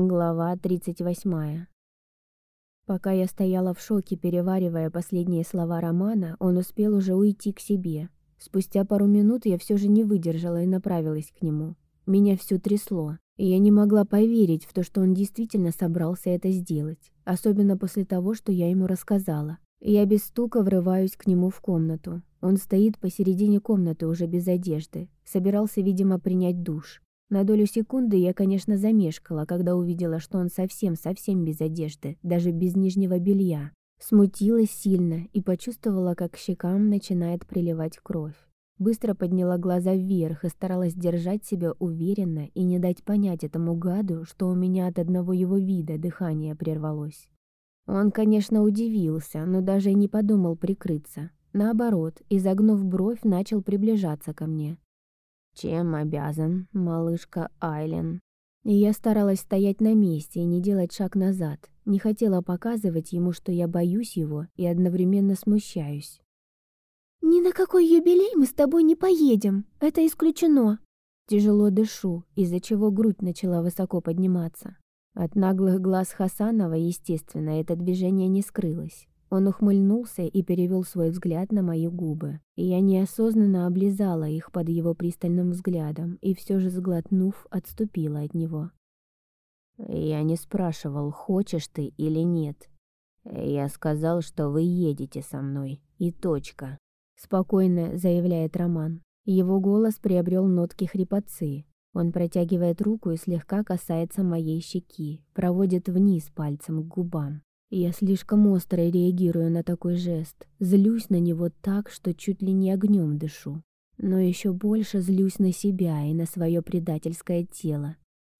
Глава 38. Пока я стояла в шоке, переваривая последние слова романа, он успел уже уйти к себе. Спустя пару минут я все же не выдержала и направилась к нему. Меня все трясло, и я не могла поверить в то, что он действительно собрался это сделать, особенно после того, что я ему рассказала. Я без стука врываюсь к нему в комнату. Он стоит посередине комнаты уже без одежды, собирался, видимо, принять душ. На долю секунды я, конечно, замешкала, когда увидела, что он совсем-совсем без одежды, даже без нижнего белья. Смутилась сильно и почувствовала, как к щекам начинает приливать кровь. Быстро подняла глаза вверх и старалась держать себя уверенно и не дать понять этому гаду, что у меня от одного его вида дыхание прервалось. Он, конечно, удивился, но даже не подумал прикрыться. Наоборот, изогнув бровь, начал приближаться ко мне. «Чем обязан, малышка Айлен?» И я старалась стоять на месте и не делать шаг назад. Не хотела показывать ему, что я боюсь его и одновременно смущаюсь. «Ни на какой юбилей мы с тобой не поедем. Это исключено». Тяжело дышу, из-за чего грудь начала высоко подниматься. От наглых глаз Хасанова, естественно, это движение не скрылось. Он ухмыльнулся и перевел свой взгляд на мои губы. Я неосознанно облизала их под его пристальным взглядом и все же, сглотнув, отступила от него. «Я не спрашивал, хочешь ты или нет. Я сказал, что вы едете со мной, и точка», — спокойно заявляет Роман. Его голос приобрел нотки хрипотцы. Он протягивает руку и слегка касается моей щеки, проводит вниз пальцем к губам. Я слишком остро реагирую на такой жест, злюсь на него так, что чуть ли не огнем дышу. Но еще больше злюсь на себя и на свое предательское тело.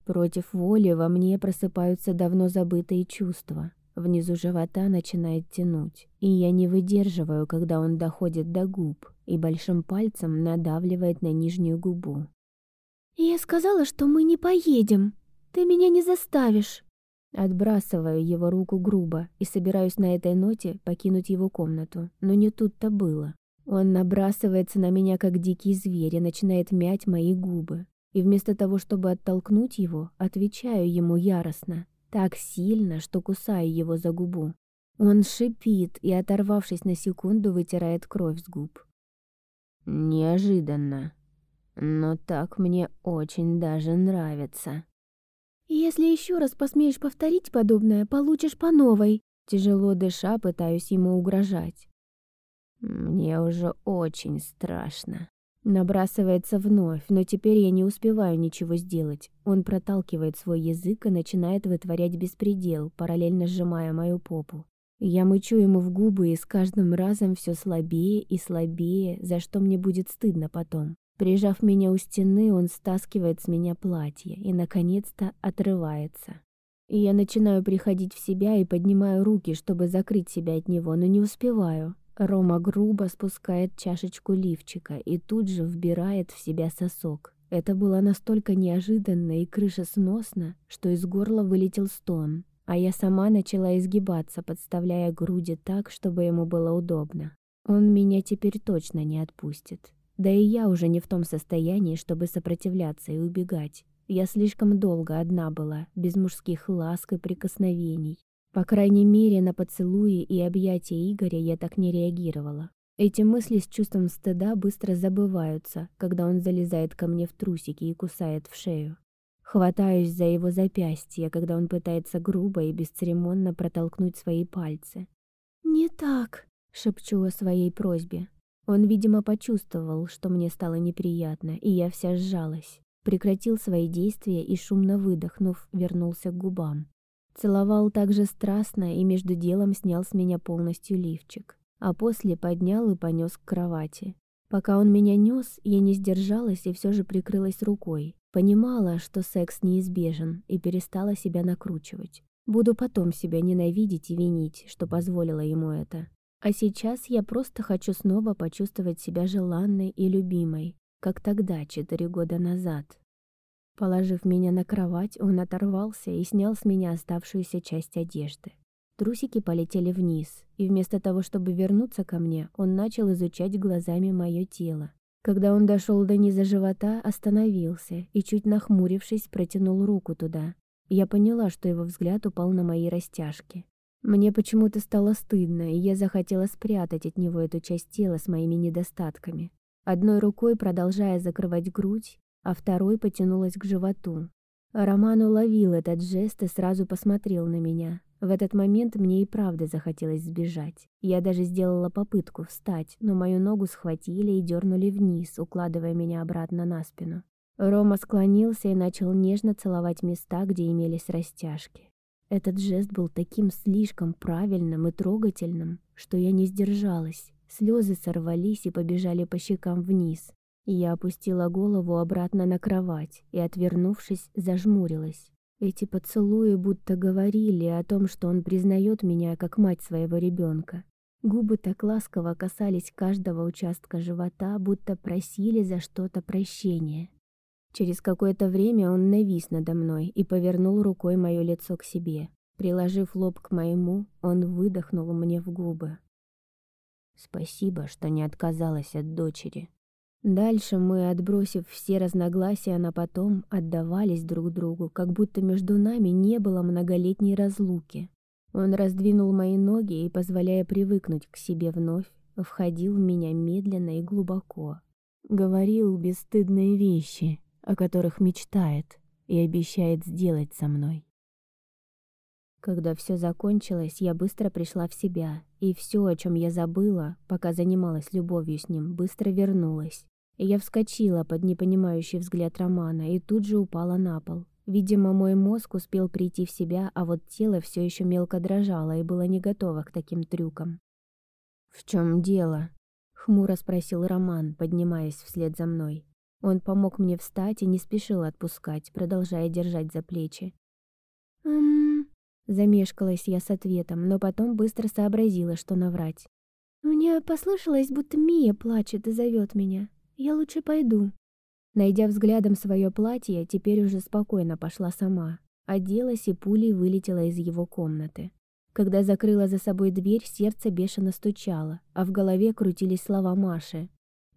Против воли во мне просыпаются давно забытые чувства. Внизу живота начинает тянуть, и я не выдерживаю, когда он доходит до губ и большим пальцем надавливает на нижнюю губу. «Я сказала, что мы не поедем. Ты меня не заставишь». Отбрасываю его руку грубо и собираюсь на этой ноте покинуть его комнату, но не тут-то было. Он набрасывается на меня, как дикий зверь, и начинает мять мои губы. И вместо того, чтобы оттолкнуть его, отвечаю ему яростно, так сильно, что кусаю его за губу. Он шипит и, оторвавшись на секунду, вытирает кровь с губ. Неожиданно. Но так мне очень даже нравится. «Если еще раз посмеешь повторить подобное, получишь по новой». Тяжело дыша, пытаюсь ему угрожать. «Мне уже очень страшно». Набрасывается вновь, но теперь я не успеваю ничего сделать. Он проталкивает свой язык и начинает вытворять беспредел, параллельно сжимая мою попу. Я мычу ему в губы и с каждым разом все слабее и слабее, за что мне будет стыдно потом. Прижав меня у стены, он стаскивает с меня платье и, наконец-то, отрывается. И я начинаю приходить в себя и поднимаю руки, чтобы закрыть себя от него, но не успеваю. Рома грубо спускает чашечку лифчика и тут же вбирает в себя сосок. Это было настолько неожиданно и крышесносно, что из горла вылетел стон, а я сама начала изгибаться, подставляя груди так, чтобы ему было удобно. Он меня теперь точно не отпустит. Да и я уже не в том состоянии, чтобы сопротивляться и убегать. Я слишком долго одна была, без мужских ласк и прикосновений. По крайней мере, на поцелуи и объятия Игоря я так не реагировала. Эти мысли с чувством стыда быстро забываются, когда он залезает ко мне в трусики и кусает в шею. Хватаюсь за его запястье, когда он пытается грубо и бесцеремонно протолкнуть свои пальцы. «Не так», — шепчу о своей просьбе. Он, видимо, почувствовал, что мне стало неприятно, и я вся сжалась. Прекратил свои действия и, шумно выдохнув, вернулся к губам. Целовал так же страстно и между делом снял с меня полностью лифчик. А после поднял и понес к кровати. Пока он меня нес, я не сдержалась и все же прикрылась рукой. Понимала, что секс неизбежен, и перестала себя накручивать. Буду потом себя ненавидеть и винить, что позволила ему это. А сейчас я просто хочу снова почувствовать себя желанной и любимой, как тогда, четыре года назад. Положив меня на кровать, он оторвался и снял с меня оставшуюся часть одежды. Трусики полетели вниз, и вместо того, чтобы вернуться ко мне, он начал изучать глазами мое тело. Когда он дошел до низа живота, остановился и, чуть нахмурившись, протянул руку туда. Я поняла, что его взгляд упал на мои растяжки. Мне почему-то стало стыдно, и я захотела спрятать от него эту часть тела с моими недостатками. Одной рукой продолжая закрывать грудь, а второй потянулась к животу. Роман уловил этот жест и сразу посмотрел на меня. В этот момент мне и правда захотелось сбежать. Я даже сделала попытку встать, но мою ногу схватили и дернули вниз, укладывая меня обратно на спину. Рома склонился и начал нежно целовать места, где имелись растяжки. Этот жест был таким слишком правильным и трогательным, что я не сдержалась. Слезы сорвались и побежали по щекам вниз. Я опустила голову обратно на кровать и, отвернувшись, зажмурилась. Эти поцелуи будто говорили о том, что он признает меня как мать своего ребенка. Губы так ласково касались каждого участка живота, будто просили за что-то прощения. Через какое-то время он навис надо мной и повернул рукой мое лицо к себе. Приложив лоб к моему, он выдохнул мне в губы. «Спасибо, что не отказалась от дочери». Дальше мы, отбросив все разногласия на потом, отдавались друг другу, как будто между нами не было многолетней разлуки. Он раздвинул мои ноги и, позволяя привыкнуть к себе вновь, входил в меня медленно и глубоко. Говорил бесстыдные вещи, о которых мечтает и обещает сделать со мной. Когда все закончилось, я быстро пришла в себя, и все, о чем я забыла, пока занималась любовью с ним, быстро вернулось. Я вскочила под непонимающий взгляд Романа и тут же упала на пол. Видимо, мой мозг успел прийти в себя, а вот тело все еще мелко дрожало и было не готово к таким трюкам. «В чем дело?» — хмуро спросил Роман, поднимаясь вслед за мной. Он помог мне встать и не спешил отпускать, продолжая держать за плечи. «Эм...» Замешкалась я с ответом, но потом быстро сообразила, что наврать. «Мне послышалось, будто Мия плачет и зовет меня. Я лучше пойду». Найдя взглядом свое платье, теперь уже спокойно пошла сама. Оделась и пулей вылетела из его комнаты. Когда закрыла за собой дверь, сердце бешено стучало, а в голове крутились слова Маши.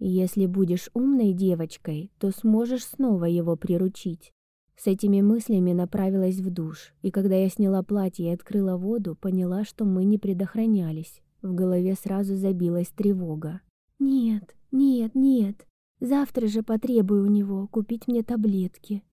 Если будешь умной девочкой, то сможешь снова его приручить. С этими мыслями направилась в душ, и когда я сняла платье и открыла воду, поняла, что мы не предохранялись. В голове сразу забилась тревога. «Нет, нет, нет. Завтра же потребую у него купить мне таблетки.